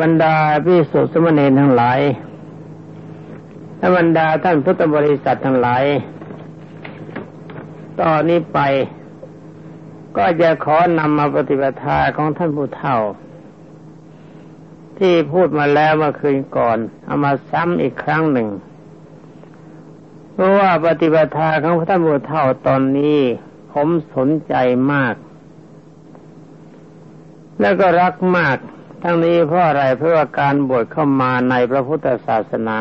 บรรดาพิสุทธิสมณีทั้งหลายและบรรดาท่านพุทธบริษัททั้งหลาย ตอนนี้ไป ก็จะขอนำมาปฏิบัติาของท่านผู้เฒ่า ที่พูดมาแล้วเมื่อคืนก่อน เอามาซ้ำอีกครั้งหนึ่ง เพราะว่าปฏิบัติาของท่านผู้เฒ่าตอนนี้ ผมสนใจมาก แล้วก็รักมาก ทั้งนี้เพราะอะไรเพราะว่าการบวชเข้ามาในพระพุทธศาสนา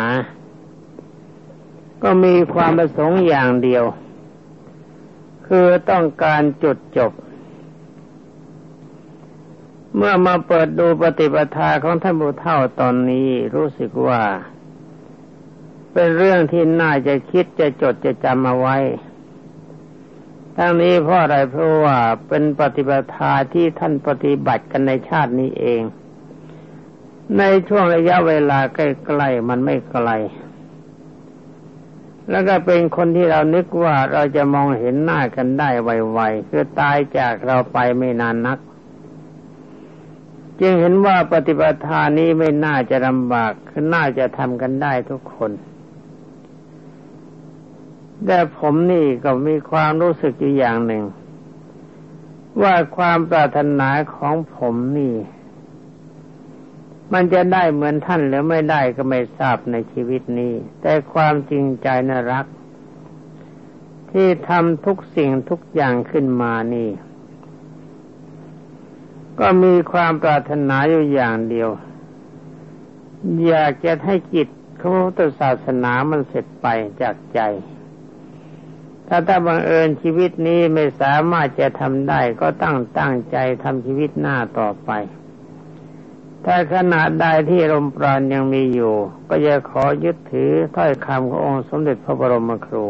ก็มีความประสงค์อย่างเดียว คือต้องการจุดจบ เมื่อมาเปิดดูปฏิปทาของท่านบุเท่าตอนนี้รู้สึกว่า เป็นเรื่องที่น่าจะคิดจะจดจะจำเอาไว้ทั้งนี้เพราะอะไรเพราะว่าเป็นปฏิปทาที่ท่านปฏิบัติกันในชาตินี้เอง ในช่วงระยะเวลาใกล้ๆมันไม่ไกล แล้วก็เป็นคนที่เรานึกว่าเราจะมองเห็นหน้ากันได้ไวๆคือตายจากเราไปไม่นานนัก จึงเห็นว่าปฏิบัติทานี้ไม่น่าจะลำบากคือน่าจะทำกันได้ทุกคนแต่ผมนี่ก็มีความรู้สึกอยู่อย่างหนึ่ง ว่าความปรารถนาของผมนี่ มันจะได้เหมือนท่านหรือไม่ได้ก็ไม่ทราบในชีวิตนี้ แต่ความจริงใจน่ารัก ที่ทำทุกสิ่งทุกอย่างขึ้นมานี่ ก็มีความปรารถนาอยู่อย่างเดียว อยากจะให้จิตของพุทธศาสนามันเสร็จไปจากใจ ถ้าถ้าบังเอิญชีวิตนี้ไม่สามารถจะทำได้ก็ตั้งตั้งใจทำชีวิตหน้าต่อไป ถ้าขนาดใดที่ลมปราณยังมีอยู่ ก็จะขอยึดถือถ้อยคำขององค์สมเด็จพระบรมครู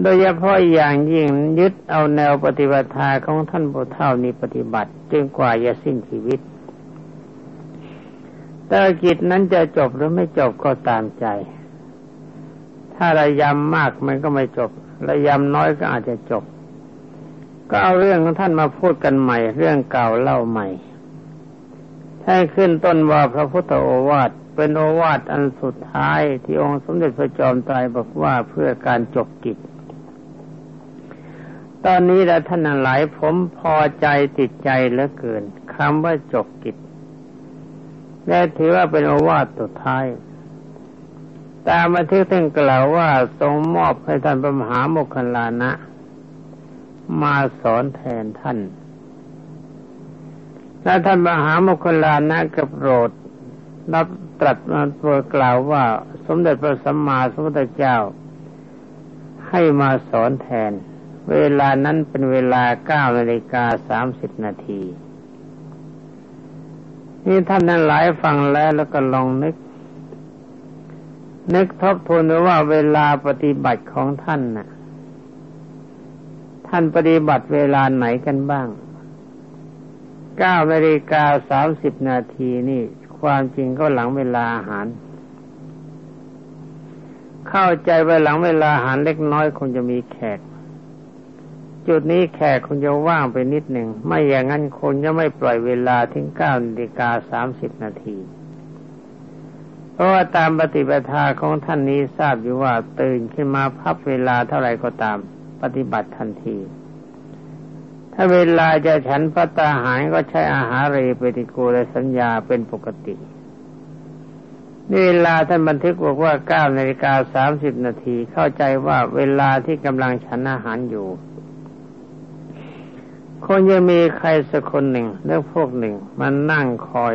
โดยเฉพาะอย่างยิ่งยึดเอาแนวปฏิบัติของท่านผู้เฒ่านี้ปฏิบัติจนกว่าจะสิ้นชีวิตแต่กิจนั้นจะจบหรือไม่จบก็ตามใจ ถ้าระยำมากมันก็ไม่จบ ระยำน้อยก็อาจจะจบ ก็เอาเรื่องของท่านมาพูดกันใหม่ เรื่องเก่าเล่าใหม่ ให้ขึ้นต้นว่าพระพุทธโอวาทเป็นโอวาทอันสุดท้ายที่องค์สมเด็จพระจอมไตรบอกว่าเพื่อการจบกิจ ตอนนี้แล้วท่านหลายผมพอใจติดใจเหลือเกินคำว่าจบกิจ และถือว่าเป็นโอวาทสุดท้าย ตามมาทึกท่านกล่าวว่าทรงมอบให้ท่านพระมหาโมคคัลลานะ มาสอนแทนท่าน และท่านมหามคลานะกับโปรดรับตรัสมาโปรดกล่าวว่าสมเด็จพระสัมมาสัมพุทธเจ้า ให้มาสอนแทน เวลานั้นเป็นเวลาเก้านาฬิกาสามสิบนาทีนี่ท่านนั้นหลายฟังแล้วแล้วก็ลองนึก นึกทบทวนว่าเวลาปฏิบัติของท่านน่ะ ท่านปฏิบัติเวลาไหนกันบ้าง เก้านาฬิกาสามสิบนาทีนี่ ความจริงก็หลังเวลาอาหาร เข้าใจว่าหลังเวลาอาหารเล็กน้อยคงจะมีแขก จุดนี้แขกคงจะว่างไปนิดหนึ่ง ไม่อย่างนั้นคนจะไม่ปล่อยเวลาถึงเก้านาฬิกาสามสิบนาทีเพราะว่าตามปฏิปทาของท่านนี้ทราบอยู่ว่าตื่นขึ้นมาพับเวลาเท่าไหร่ก็ตาม ปฏิบัติทันที ถ้าเวลาจะฉันพัตตาหารก็ใช้อาหารเรปฏิกูลสัญญาเป็นปกตินี่เวลาท่านบันทึกบอกว่าเก้านาฬิกาสามสิบนาทีเข้าใจว่าเวลาที่กำลังฉันอาหารอยู่คนจะมีใครสักคนหนึ่งเรื่องพวกหนึ่งมันนั่งคอย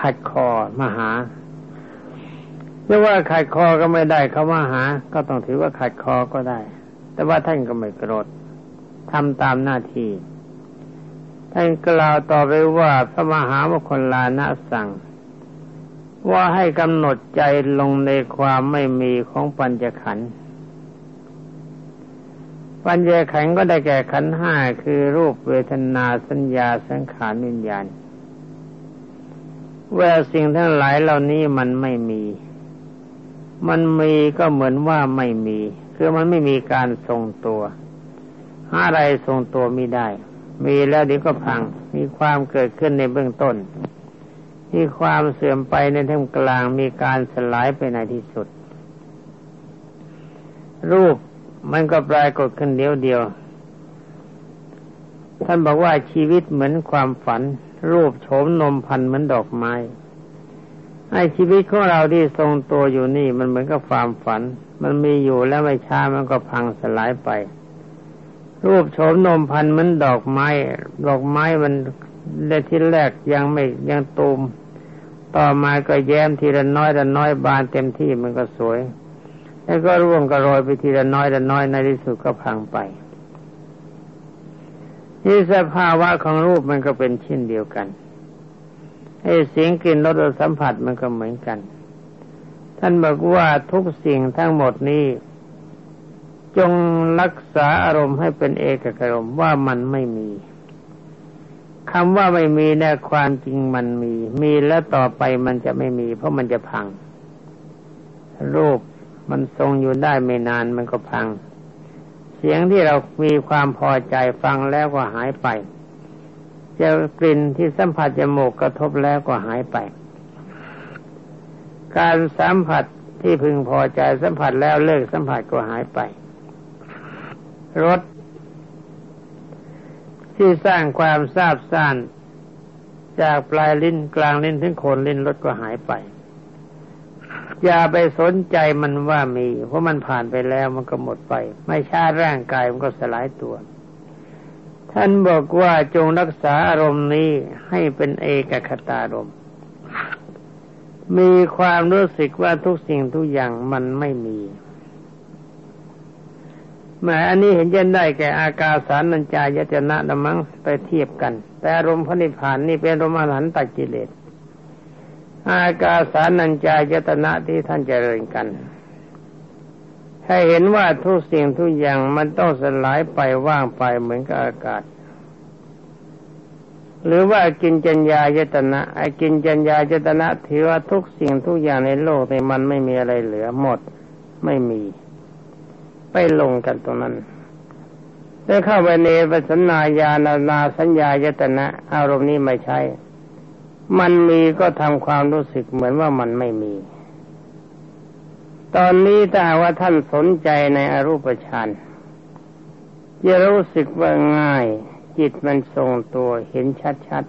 ขัดคอมาหาเรียกว่าขัดคอก็ไม่ได้เขามาหา ก็ต้องถือว่าขัดคอก็ได้ แต่ว่าท่านก็ไม่โกรธ ทำตามหน้าที่ท่านกล่าวต่อไปว่าพระมหามคลลานะสั่ง ว่าให้กำหนดใจลงในความไม่มีของปัญจขันธ์ปัญญขันธ์ก็ได้แก่ขันธ์ห้าคือรูปเวทนาสัญญาสังขารวิญญาณว่าสิ่งทั้งหลายเหล่านี้มันไม่มี มันมีก็เหมือนว่าไม่มี คือมันไม่มีการทรงตัว อะไรทรงตัวไม่ได้ มีแล้วเดี๋ยวก็พัง มีความเกิดขึ้นในเบื้องต้น มีความเสื่อมไปในท่ามกลาง มีการสลายไปในที่สุด รูปมันก็ปรากฏขึ้นเดียวเดียว ท่านบอกว่าชีวิตเหมือนความฝัน รูปโฉมนมพันเหมือนดอกไม้ไอ้ชีวิตของเราที่ทรงตัวอยู่นี่ มันเหมือนกับความฝัน มันมีอยู่แล้วไม่ช้ามันก็พังสลายไป รูปโฉมนมพันเหมือนดอกไม้ ดอกไม้มันในที่แรกยังไม่ยังตูม ต่อมาก็แย้มทีละน้อยละน้อยบานเต็มที่มันก็สวย แล้วก็ร่วงกระโรยไปทีละน้อยละน้อยในที่สุดก็พังไปนี่สภาวะของรูปมันก็เป็นเช่นเดียวกันไอ้เสียงกลิ่นรสสัมผัสมันก็เหมือนกัน ท่านบอกว่าทุกสิ่งทั้งหมดนี้ จงรักษาอารมณ์ให้เป็นเอกอารมณ์ว่ามันไม่มีคำว่าไม่มีแน่ความจริงมันมี มีแล้วต่อไปมันจะไม่มี เพราะมันจะพัง รูปมันทรงอยู่ได้ไม่นานมันก็พัง เสียงที่เรามีความพอใจฟังแล้วก็หายไปจะกลิ่นที่สัมผัสจมูกกระทบแล้วก็หายไป การสัมผัสที่พึงพอใจสัมผัสแล้วเลิกสัมผัสก็หายไป รสที่สร้างความทราบซ่านจากปลายลิ้นกลางลิ้นถึงโคนลิ้นรสก็หายไป อย่าไปสนใจมันว่ามี เพราะมันผ่านไปแล้วมันก็หมดไป ไม่ช้าร่างกายมันก็สลายตัว ท่านบอกว่าจงรักษาอารมณ์นี้ให้เป็นเอกคตารมมีความรู้สึกว่าทุกสิ่งทุกอย่างมันไม่มี แม้อันนี้เห็นยันได้แก่อากาสารนัญจายตนะละมังไปเทียบกัน แต่อารมณ์พระนิพพานนี่เป็นอารมณ์อรหันตกิเลส อากาสารนัญจายตนะที่ท่านเจริญกันให้เห็นว่าทุกสิ่งทุกอย่างมันต้องสลายไปว่างไปเหมือนกับอากาศ หรือว่ากินจัญญายตนะไอ้กินจัญญายตนะถือว่าทุกสิ่งทุกอย่างในโลกในมันไม่มีอะไรเหลือหมดไม่มี ไปลงกันตรงนั้น ได้เข้าไปในปัสนาญาณนาสัญญายตนะ อารมณ์นี้ไม่ใช่ มันมีก็ทำความรู้สึกเหมือนว่ามันไม่มี ตอนนี้ถ้าว่าท่านสนใจในอรูปฌานจะรู้สึกว่าง่าย จิตมันทรงตัวเห็นชัด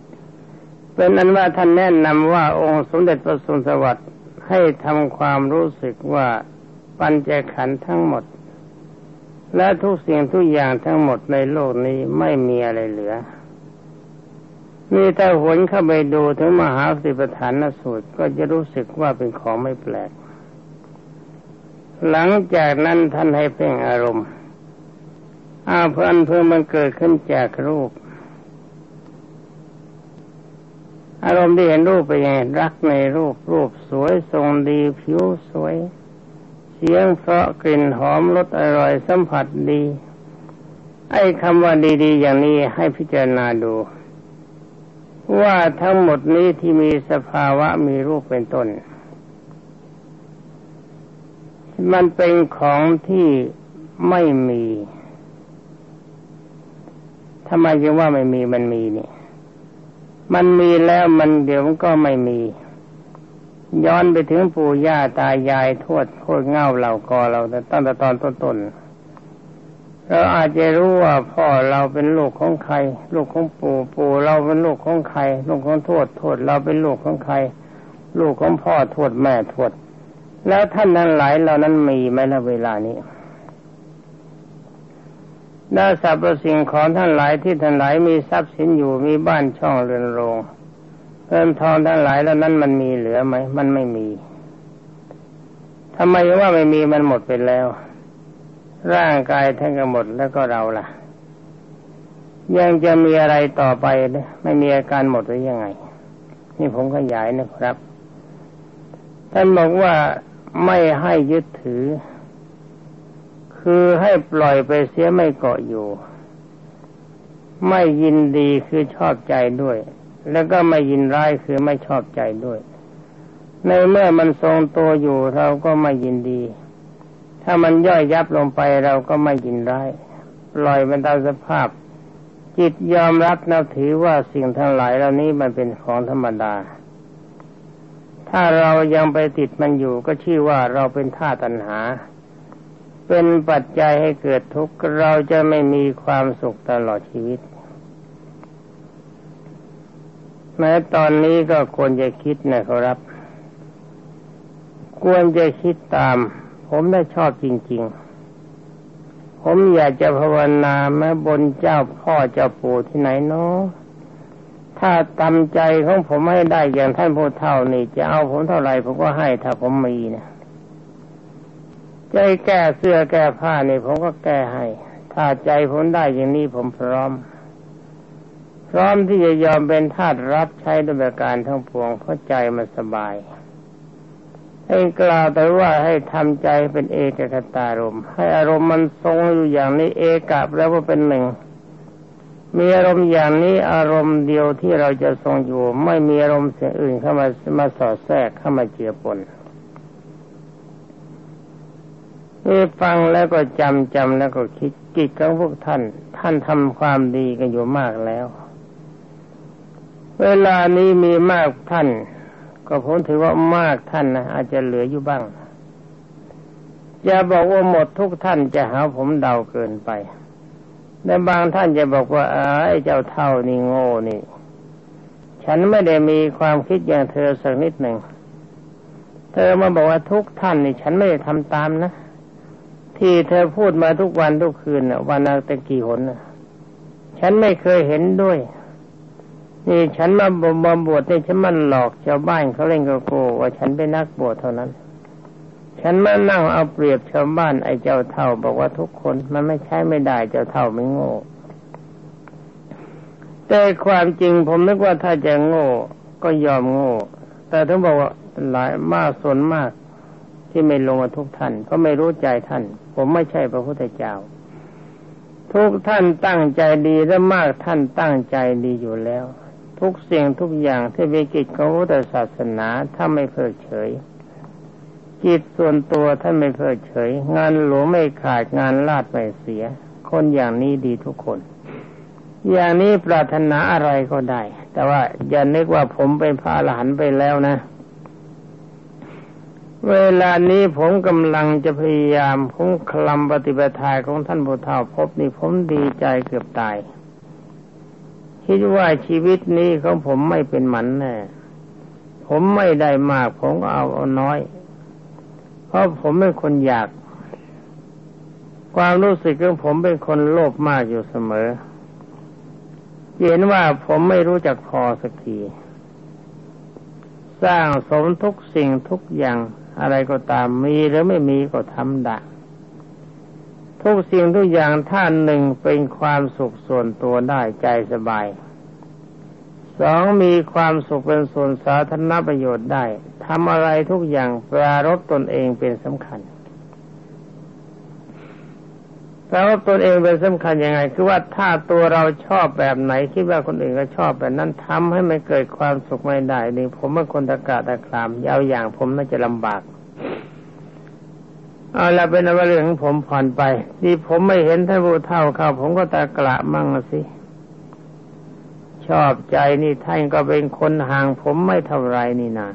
ๆเป็นนั้นว่าท่านแนะนำว่าองค์สมเด็จพระสุนทรวัตรให้ทำความรู้สึกว่า ปัญจขันธ์ทั้งหมด และทุกสิ่งทุกอย่างทั้งหมดในโลกนี้ไม่มีอะไรเหลือมีแต่หวนเข้าไปดูถึงมหาสิปฐานสูตรก็จะรู้สึกว่าเป็นของไม่แปลก หลังจากนั้นท่านให้เพ่งอารมณ์อาเพื่อนเพื่อมันเกิดขึ้นจากรูป อารมณ์ที่เห็นรูปไปยังรักในรูปรูปสวยทรงดีผิวสวย เสียงเพราะกลิ่นหอมรสอร่อยสัมผัสดี ไอ้คำว่าดี ๆ อย่างนี้ให้พิจารณาดู ว่าทั้งหมดนี้ที่มีสภาวะมีรูปเป็นต้น มันเป็นของที่ไม่มีทำไมยังว่าไม่มีมันมีเนี่ย มันมีแล้วมันเดี๋ยวมันก็ไม่มี ย้อนไปถึงปู่ย่าตายายทวดโคตรเง่าเหล่ากอเราตั้งแต่ตอนต้นๆเราอาจจะรู้ว่าพ่อเราเป็นลูกของใคร ลูกของปู่ปู่เราเป็นลูกของใคร ลูกของทวดทวดเราเป็นลูกของใคร ลูกของพ่อทวดแม่ทวด แล้วท่านนั้นหลายเหล่านั้นมีไหมในเวลานี้ได้สรรพสิ่งของท่านหลายที่ท่านหลายมีทรัพย์สินอยู่มีบ้านช่องเรือนโรง เงินทองท่านหลายแล้วนั้นมันมีเหลือไหม มันไม่มีทำไมว่าไม่มีมันหมดไปแล้ว ร่างกายทั้งหมดแล้วก็เราล่ะ ยังจะมีอะไรต่อไปไม่มีอาการหมดหรือยังไง นี่ผมขยายนะครับท่านบอกว่าไม่ให้ยึดถือ คือให้ปล่อยไปเสียไม่เกาะอยู่ ไม่ยินดีคือชอบใจด้วย แล้วก็ไม่ยินร้ายคือไม่ชอบใจด้วย ในเมื่อมันทรงตัวอยู่เราก็ไม่ยินดี ถ้ามันย่อยยับลงไปเราก็ไม่ยินร้ายปล่อยมันตามสภาพ จิตยอมรับนับถือว่าสิ่งทั้งหลายเหล่านี้มันเป็นของธรรมดา ถ้าเรายังไปติดมันอยู่ก็ชื่อว่าเราเป็นท่าตัณหา เป็นปัจจัยให้เกิดทุกข์เราจะไม่มีความสุขตลอดชีวิต แม้ตอนนี้ก็ควรจะคิดนะครับ ควรจะคิดตาม ผมได้ชอบจริง ๆ ผมอยากจะภาวนาแม้บนเจ้าพ่อเจ้าปู่ที่ไหนเนาะถ้าตำใจของผมไม่ได้อย่างท่านผู้เฒ่านี่จะเอาผมเท่าไหร่ผมก็ให้ถ้าผมมีนะใจแก้เสื้อแก้ผ้านี่ผมก็แก้ให้ ถ้าใจผมได้อย่างนี้ผมพร้อม พร้อมที่จะยอมเป็นทาสรับใช้ด้วยการทั้งปวงเพราะใจมันสบายให้กล่าวแต่ว่าให้ทำใจเป็นเอกคตารมให้อารมณ์มันทรงอยู่อย่างนี้เอกับแล้วว่าเป็นหนึ่ง มีอารมณ์อย่างนี้อารมณ์เดียวที่เราจะทรงอยู่ ไม่มีอารมณ์เสียอื่นเข้ามามาสอดแทรกเข้ามาเจือปนนี่ฟังแล้วก็จำจำแล้วก็คิดกิจของพวกท่าน ท่านทำความดีกันอยู่มากแล้ว เวลานี้มีมากท่าน ก็ผมถือว่ามากท่านนะอาจจะเหลืออยู่บ้างจะบอกว่าหมดทุกท่านจะหาผมเดาเกินไปแต่บางท่านจะบอกว่าไอ้เจ้าเท่านี่โง่นี่ ฉันไม่ได้มีความคิดอย่างเธอสักนิดหนึ่ง เธอมาบอกว่าทุกท่านนี่ ฉันไม่ได้ทำตามนะ ที่เธอพูดมาทุกวันทุกคืนวันละตะกี่หนฉันไม่เคยเห็นด้วย นี่ฉันมาบวบวชนี่ฉันมันหลอกชาวบ้านเขาเล่นกโกว่าฉันเป็นนักบวชเท่านั้น ฉันมานั่งเอาเปรียบชาวบ้านไอ้เจ้าเท่าบอกว่าทุกคนมันไม่ใช่ไม่ได้เจ้าเท่าไม่โง่แต่ความจริงผมนึกว่าถ้าจะโง่ก็ยอมโง่ แต่ถึงบอกว่าหลายมากส่วนมากที่ไม่ลงมาทุกท่านเพราะไม่รู้ใจท่าน ผมไม่ใช่พระพุทธเจ้า ทุกท่านตั้งใจดีและมากท่านตั้งใจดีอยู่แล้ว ทุกสิ่งทุกอย่างที่เป็นกิจของพุทธศาสนาถ้าไม่เพิกเฉย จิตส่วนตัวท่านไม่เพิกเฉย งานหลวงไม่ขาดงานลาดไม่เสีย คนอย่างนี้ดีทุกคน อย่างนี้ปรารถนาอะไรก็ได้ แต่ว่าอย่านึกว่าผมเป็นพระอรหันต์ไปแล้วนะ เวลานี้ผมกำลังจะพยายามผมคลำปฏิบัติทาของท่านพุทธาพบนี่ผมดีใจเกือบตาย คิดว่าชีวิตนี้ของผมไม่เป็นหมันแน่ผมไม่ได้มาก ผมก็เอาเอาน้อย เพราะผมเป็นคนอยาก ความรู้สึกของผมเป็นคนโลภมากอยู่เสมอ เห็นว่าผมไม่รู้จักพอสักที สร้างสมทุกสิ่งทุกอย่างอะไรก็ตามมีหรือไม่มีก็ทำได้ ทุกสิ่งทุกอย่างท่านหนึ่งเป็นความสุขส่วนตัวได้ใจสบายสองมีความสุขเป็นส่วนสาธารณประโยชน์ได้ทำอะไรทุกอย่างปรารบตนเองเป็นสำคัญแปลว่าตนเองเป็นสำคัญยังไง คือว่าถ้าตัวเราชอบแบบไหน คิดว่าคนอื่นก็ชอบแบบนั้นทำให้มันเกิดความสุขไม่ได้นี่ผมเป็นคนตะกะตะครามยาวอย่างผมน่าจะลำบาก เอาละเป็นเรื่องของผมผ่อนไปที่ผมไม่เห็นท่านผู้เท่าเขาผมก็ตะกระมั่งสิ ชอบใจนี่ท่านก็เป็นคนห่างผมไม่เท่าไรนี่นา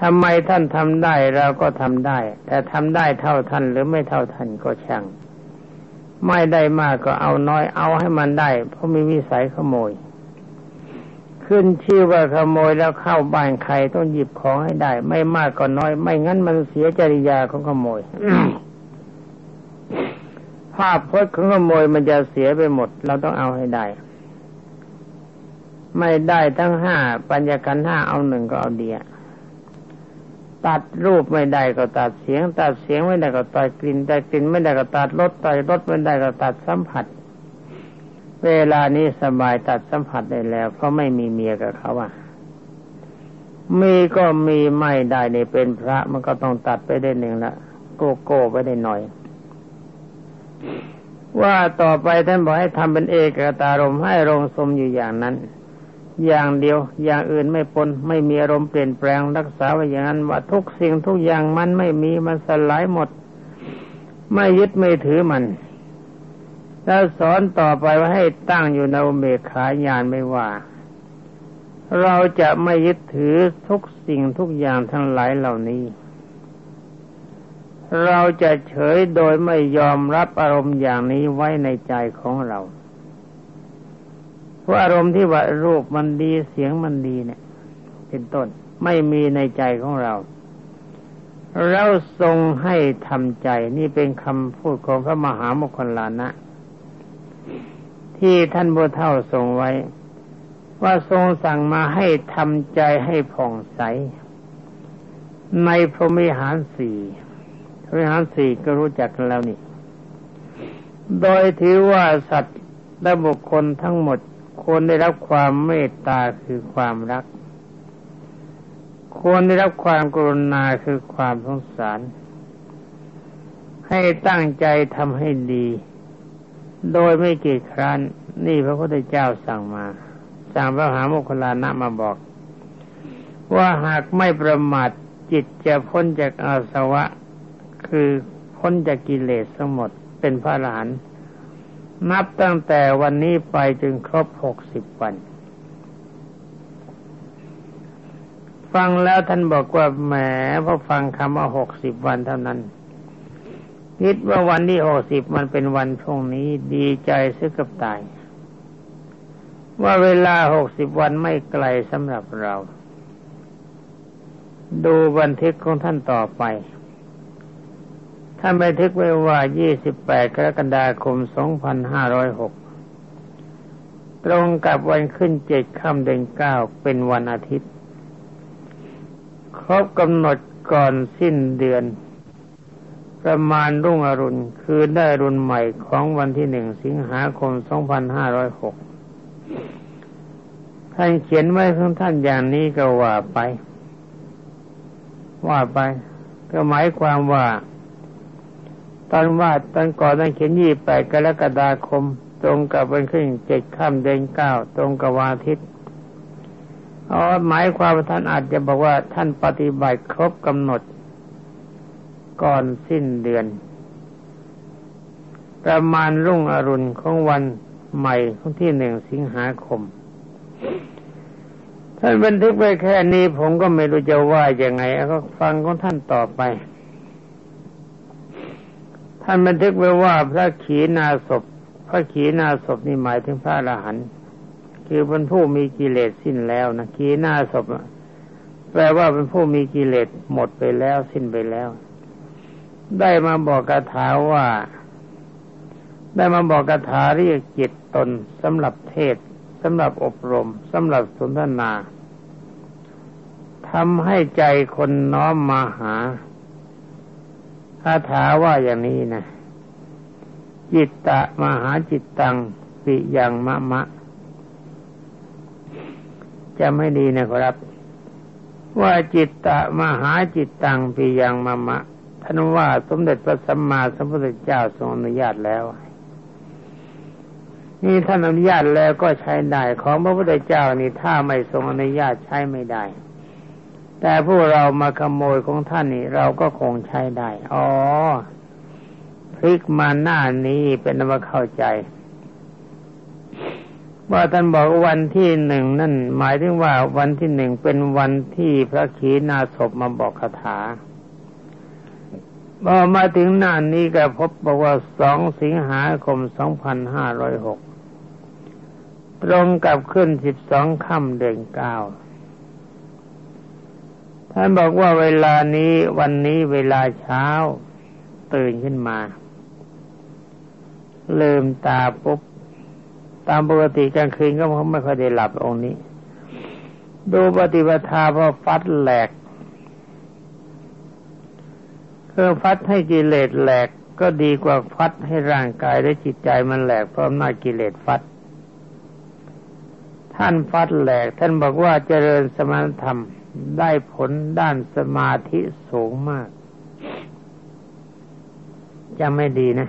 ทำไมท่านทำได้เราก็ทำได้ แต่ทำได้เท่าท่านหรือไม่เท่าท่านก็ช่าง ไม่ได้มากก็เอาน้อยเอาให้มันได้ เพราะมีวิสัยขโมย ขึ้นชื่อว่าขโมยแล้วเข้าบ้านใครต้องหยิบของให้ได้ ไม่มากก็น้อย ไม่งั้นมันเสียจริยาของขโมยภาพพจน์ของขโมยมันจะเสียไปหมด เราต้องเอาให้ได้ ไม่ได้ทั้งห้าปัญญากันห้าเอาหนึ่งก็เอาเดียตัดรูปไม่ได้ก็ตัดเสียง ตัดเสียงไม่ได้ก็ตัดกลิ่นตัดกลิ่นไม่ได้ก็ตัดรสตัดรสไม่ได้ก็ตัดสัมผัส เวลานี้สบายตัดสัมผัสได้แล้ว เพราะไม่มีเมียกับเขาอะมีก็มีไม่ได้ในเป็นพระมันก็ต้องตัดไปได้หนึ่งละโกโก้ไปได้หน่อย ว่าต่อไปท่านบอกให้ทำเป็นเอกตารมให้รงสมอยู่อย่างนั้น อย่างเดียวอย่างอื่นไม่ปนไม่มีอารมณ์เปลี่ยนแปลงรักษาไว้อย่างนั้น ว่าทุกสิ่งทุกอย่างมันไม่มีมันสลายหมด ไม่ยึดไม่ถือมัน แล้วสอนต่อไปว่าให้ตั้งอยู่ในเบกขาญาณไม่ว่า เราจะไม่ยึดถือทุกสิ่งทุกอย่างทั้งหลายเหล่านี้ เราจะเฉยโดยไม่ยอมรับอารมณ์อย่างนี้ไว้ในใจของเราเพราะอารมณ์ที่ว่ารูปมันดีเสียงมันดีเนี่ย เป็นต้นไม่มีในใจของเรา เราทรงให้ทำใจนี่เป็นคำพูดของพระมหามคคลานะ ที่ท่านบุเท่าทรงไว้ ว่าทรงสั่งมาให้ทำใจให้ผ่องใส ในพรหมิหารสี่พรหมิหารสี่ก็รู้จักกันแล้วนี่ โดยถือว่าสัตว์และบุคคลทั้งหมดควรได้รับความเมตตาคือความรัก ควรได้รับความกรุณาคือความสงสาร ให้ตั้งใจทำให้ดี โดยไม่เกียจคร้านนี่พระพุทธเจ้าสั่งมาสั่งพระหาโมคคลานะมาบอก ว่าหากไม่ประมาทจิตจะพ้นจากอาสวะ คือพ้นจากกิเลสทั้งหมดเป็นพระอรหันต์นับตั้งแต่วันนี้ไปจนครบหกสิบวัน ฟังแล้วท่านบอกว่าแหมพอฟังคำว่าหกสิบวันเท่านั้น คิดว่าวันที่หกสิบมันเป็นวันพรุ่งนี้ดีใจซึกับตาย ว่าเวลาหกสิบวันไม่ไกลสำหรับเรา ดูบันทึกของท่านต่อไป ท่านบันทึกไว้ว่า28กรกฎาคม2506ตรงกับวันขึ้นเจ็ดค่ำเดือนเก้าเป็นวันอาทิตย์ ครบกำหนดก่อนสิ้นเดือน ประมาณรุ่งอรุณคือได้รุ่นใหม่ของวันที่หนึ่งสิงหาคม 2506 ท่านเขียนไว้ของท่านอย่างนี้ก็ว่าไป ว่าไป ก็หมายความว่า ตอนว่าตอนก่อนนั้นเขียนยี่แปดกรกฎาคม ตรงกับวันขึ้นเจ็ดค่ำเดือนเก้าตรงกับวันอาทิตย์อ๋อหมายความว่าท่านอาจจะบอกว่าท่านปฏิบัติครบกำหนด ก่อนสิ้นเดือน ประมาณรุ่งอรุณของวันใหม่ของที่หนึ่งสิงหาคม ท่านบันทึกไว้แค่นี้ผมก็ไม่รู้จะว่ายังไงก็ฟังของท่านต่อไป ท่านบันทึกไว้ว่าพระขีณาศพพระขีณาศพนี่หมายถึงพระอรหันต์คือเป็นผู้มีกิเลสสิ้นแล้วนะขีณาศพแปลว่าเป็นผู้มีกิเลสหมดไปแล้วสิ้นไปแล้ว ได้มาบอกคาถาว่า ได้มาบอกคาถาเรียกจิตตนสำหรับเทศสำหรับอบรมสำหรับสนทนาทำให้ใจคนน้อมมาหาคาถาว่าอย่างนี้นะจิตตะมหาจิตตังปิยังมะมะ จะไม่ดีนะครับ ว่าจิตตะมหาจิตตังปิยังมะมะ ท่านว่าสมเด็จพระสัมมาสัมพุทธเจ้าทรงอนุญาตแล้ว นี่ท่านอนุญาตแล้วก็ใช้ได้ของพระพุทธเจ้านี่ถ้าไม่ทรงอนุญาตใช้ไม่ได้ แต่ผู้เรามาขโมยของท่านนี่เราก็คงใช้ได้ อ๋อพลิกมาหน้านี้เป็นว่าเข้าใจว่าท่านบอกวันที่หนึ่งนั่นหมายถึงว่าวันที่หนึ่งเป็นวันที่พระขีณาสพมาบอกคาถา พอมาถึงหน้านี้ก็พบบอกว่าสองสิงหาคมสองพันห้าร้อยหกตรงกับขึ้นสิบสองค่ำเดือนเก้าท่านบอกว่าเวลานี้วันนี้เวลาเช้า ตื่นขึ้นมาลืมตาปุ๊บตามปกติกลางคืนก็ไม่ค่อยได้หลับองค์นี้ ดูปฏิปทาพอฟัดแหลก คือฟัดให้กิเลสแหลกก็ดีกว่าฟัดให้ร่างกายและจิตใจมันแหลกเพราะอำนาจกิเลสฟัด ท่านฟัดแหลก ท่านบอกว่าเจริญสมณธรรมได้ผลด้านสมาธิสูงมากจะไม่ดีนะ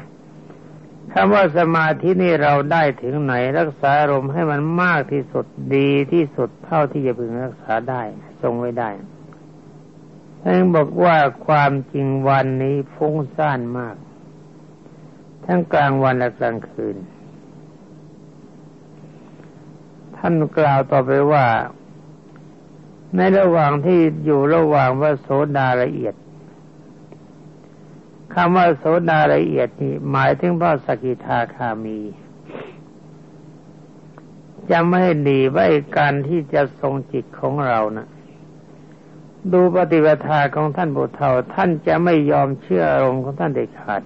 คำว่าสมาธินี่เราได้ถึงไหนรักษาอารมณ์ให้มันมากที่สุดดีที่สุดเท่าที่จะพึงรักษาได้ทรงไว้ได้ ท่านบอกว่าความจริงวันนี้ฟุ้งซ่านมาก ทั้งกลางวันและกลางคืน ท่านกล่าวต่อไปว่า ในระหว่างที่อยู่ระหว่างว่าโสดาละเอียดคำว่าโสดาละเอียดนี่หมายถึงพระสกิทาคามีจำไม่ให้ดีว่าการที่จะทรงจิตของเรานะ ดูปฏิปทาของท่านบุตรเฒ่าท่านจะไม่ยอมเชื่ออารมณ์ของท่านเด็ดขาด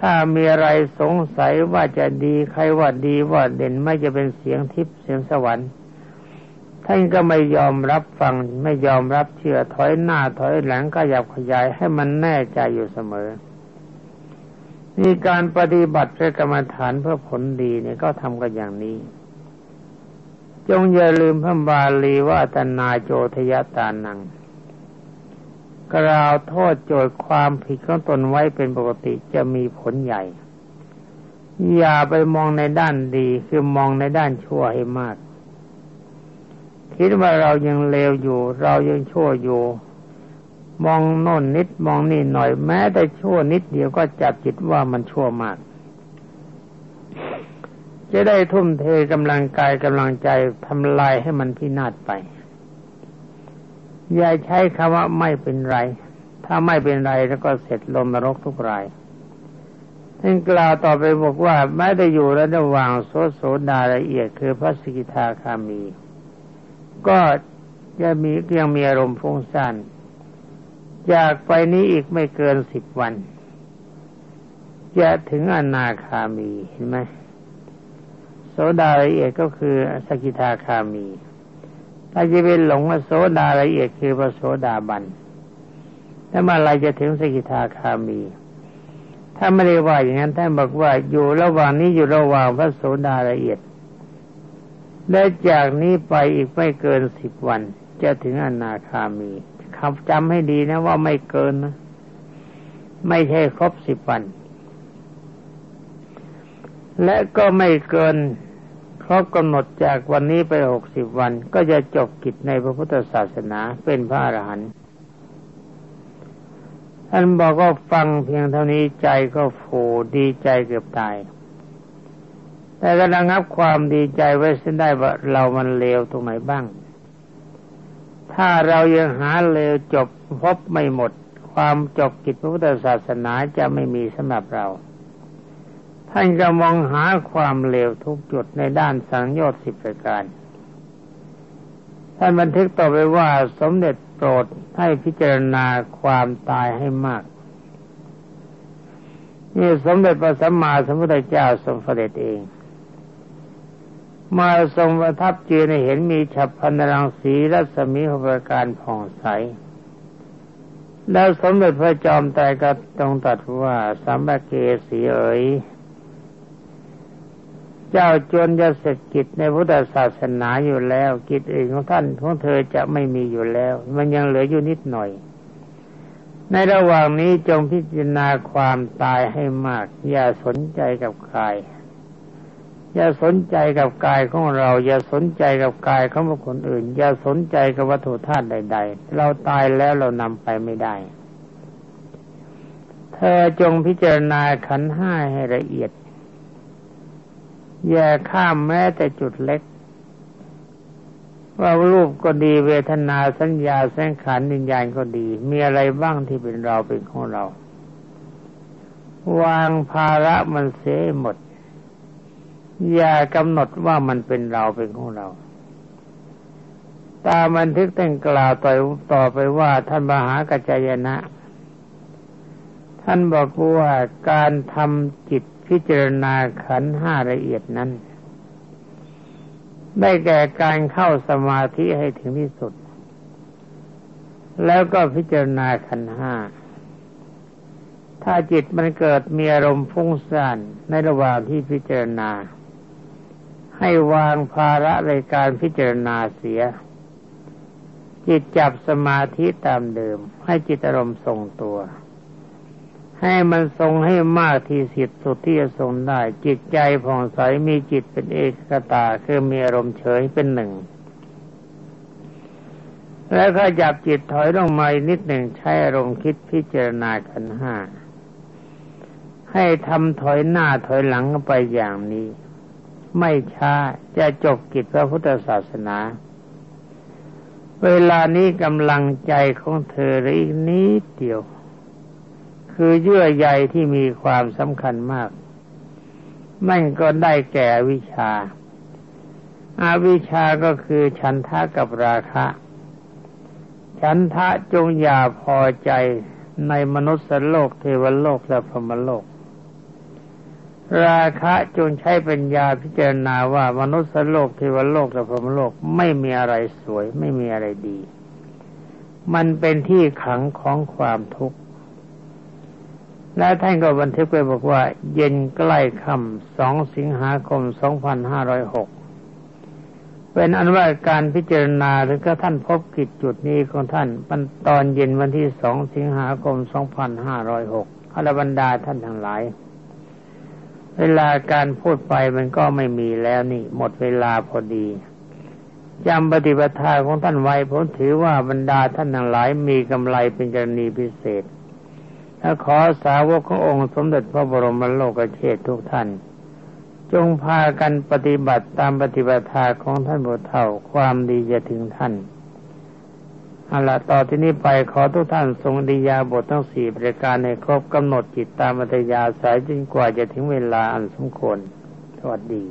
ถ้ามีอะไรสงสัยว่าจะดีใครว่าดีว่าเด่นไม่จะเป็นเสียงทิพย์เสียงสวรรค์ท่านก็ไม่ยอมรับฟังไม่ยอมรับเชื่อถอยหน้าถอยหลังก็ยับขยายให้มันแน่ใจอยู่เสมอ นี่การปฏิบัติเพื่อกรรมฐานเพื่อผลดีเนี่ยก็ทำกันอย่างนี้ จงอย่าลืมพระบาลีว่าตนาโจทยตานัง กล่าวโทษโจทย์ความผิดของตนไว้เป็นปกติจะมีผลใหญ่ อย่าไปมองในด้านดีคือมองในด้านชั่วให้มาก คิดว่าเรายังเลวอยู่ เรายังชั่วอยู่ มองโน่นนิดมองนี่หน่อยแม้แต่ชั่วนิดเดียวก็จับจิตว่ามันชั่วมาก จะได้ทุ่มเทกำลังกายกำลังใจทำลายให้มันพินาศไป อย่าใช้คำว่าไม่เป็นไร ถ้าไม่เป็นไรแล้วก็เสร็จลมนรกทุกรายท่านกล่าวต่อไปบอกว่าแม้ได้อยู่ระหว่างโสโสดาละเอียดคือพระสกิทาคามี ก็จะมียังมีอารมณ์ฟุ้งซ่านจากไปนี้อีกไม่เกินสิบวัน จะถึงอนาคามีเห็นไหม ดาละเอียดก็คือสกิทาคามีถ้าจะเป็นหลงว่าโสดาละเอียดคือพระโสดาบันแล้วเมื่อไรจะถึงสกิทาคามี ถ้าไม่ได้ว่าอย่างนั้นท่านบอกว่าอยู่ระหว่างนี้อยู่ระหว่างพระโสดาละเอียด และจากนี้ไปอีกไม่เกินสิบวัน จะถึงอนาคามีคำจำให้ดีนะว่าไม่เกินนะไม่ใช่ครบสิบวัน และก็ไม่เกิน ครบกำหนดจากวันนี้ไปหกสิบวัน ก็จะจบกิจในพระพุทธศาสนาเป็นพระอรหันต์ท่านบอกว่าฟังเพียงเท่านี้ใจก็โูดีใจเกือบตาย แต่ก็ระงับความดีใจไว้เส้นได้ว่าเรามันเลวตรงไหนบ้าง ถ้าเรายังหาเลวจบพบไม่หมด ความจบกิจพระพุทธศาสนาจะไม่มีสำหรับเรา ท่านจะมองหาความเลวทุกจุดในด้านสังโยชน์สิบประการ ท่านบันทึกต่อไปว่าสมเด็จโปรดให้พิจารณาความตายให้มากนี่สมเด็จพระสัมมาสัมพุทธเจ้าทรงเสด็จเอง มาทรงประทับยืนในเห็นมีฉับพันรังสีรัศมีหประการผ่องใส แล้วสมเด็จพระจอมไตรก็ตรงตัดว่าสัมภเกสีเอ๋ย เจ้าจนจะเสร็จกิจในพุทธศาสนาอยู่แล้ว กิจอื่นของท่านของเธอจะไม่มีอยู่แล้ว มันยังเหลืออยู่นิดหน่อย ในระหว่างนี้จงพิจารณาความตายให้มาก อย่าสนใจกับใครอย่าสนใจกับกายของเรา อย่าสนใจกับกายของคนอื่น อย่าสนใจกับวัตถุธาตุใด ๆ เราตายแล้วเรานำไปไม่ได้ เธอจงพิจารณาขันห้าให้ละเอียด อย่าข้ามแม้แต่จุดเล็ก ว่ารูปก็ดีเวทนาสัญญาสังขารวิญญาณก็ดี มีอะไรบ้างที่เป็นเราเป็นของเรา วางภาระมันเสียหมด อย่ากำหนดว่ามันเป็นเราเป็นของเราตามบันทึกแต่งกล่าวต่อต่อไปว่าท่านมหากัจจายนะ ท่านบอกว่าการทำจิต พิจารณาขันห้าละเอียดนั้น ได้แก่การเข้าสมาธิให้ถึงที่สุด แล้วก็พิจารณาขันห้า ถ้าจิตมันเกิดมีอารมณ์ฟุ้งซ่านในระหว่างที่พิจารณา ให้วางภาระในการพิจารณาเสีย จิตจับสมาธิตามเดิม ให้จิตอารมณ์ทรงตัว ให้มันทรงให้มากที่สุดสุดที่จะทรงได้ จิตใจผ่องใสมีจิตเป็นเอกตาคือมีอารมณ์เฉยเป็นหนึ่ง แล้วก็จับจิตถอยลงมานิดหนึ่งใช้อารมณ์คิดพิจารณาขันห้าให้ทำถอยหน้าถอยหลังไปอย่างนี้ ไม่ช้าจะจบกิจพระพุทธศาสนา เวลานี้กำลังใจของเธออีกนิดเดียว คือเยื่อใยที่มีความสำคัญมากมันก็ได้แก่วิชาอาวิชาก็คือฉันทะกับราคะ ฉันทะจงอย่าพอใจในมนุษย์โลกเทวโลกและพรหมโลก ราคะจงใช้ปัญญาพิจารณาว่ามนุษย์โลกเทวโลกและพรหมโลกไม่มีอะไรสวย ไม่มีอะไรดี มันเป็นที่ขังของความทุกข์ และท่านก็บันทึกไว้บอกว่า เย็นใกล้ค่ำสองสิงหาคมสองพันห้าร้อยหกเป็นอันว่าการพิจารณาหรือก็ท่านพบกิจจุดนี้ของท่านมันตอนเย็นวันที่สองสิงหาคมสองพันห้าร้อยหกอรบรรดาท่านทั้งหลาย เวลาการพูดไปมันก็ไม่มีแล้วนี่ หมดเวลาพอดีจำปฏิปทาของท่านไว้ผมถือว่าบรรดาท่านทั้งหลายมีกำไรเป็นกรณีพิเศษ และขอสาวกขององค์สมเด็จพระบรมโลกเชษทุกท่าน จงพากันปฏิบัติตามปฏิบัติของท่านบุตรเท่าความดีจะถึงท่านเอาละต่อที่นี้ไปขอทุกท่านทรงดียาบททั้งสี่ประการในครบกำหนดจิตตามอัตยาสายจนกว่าจะถึงเวลาอันสมควรสวัสดี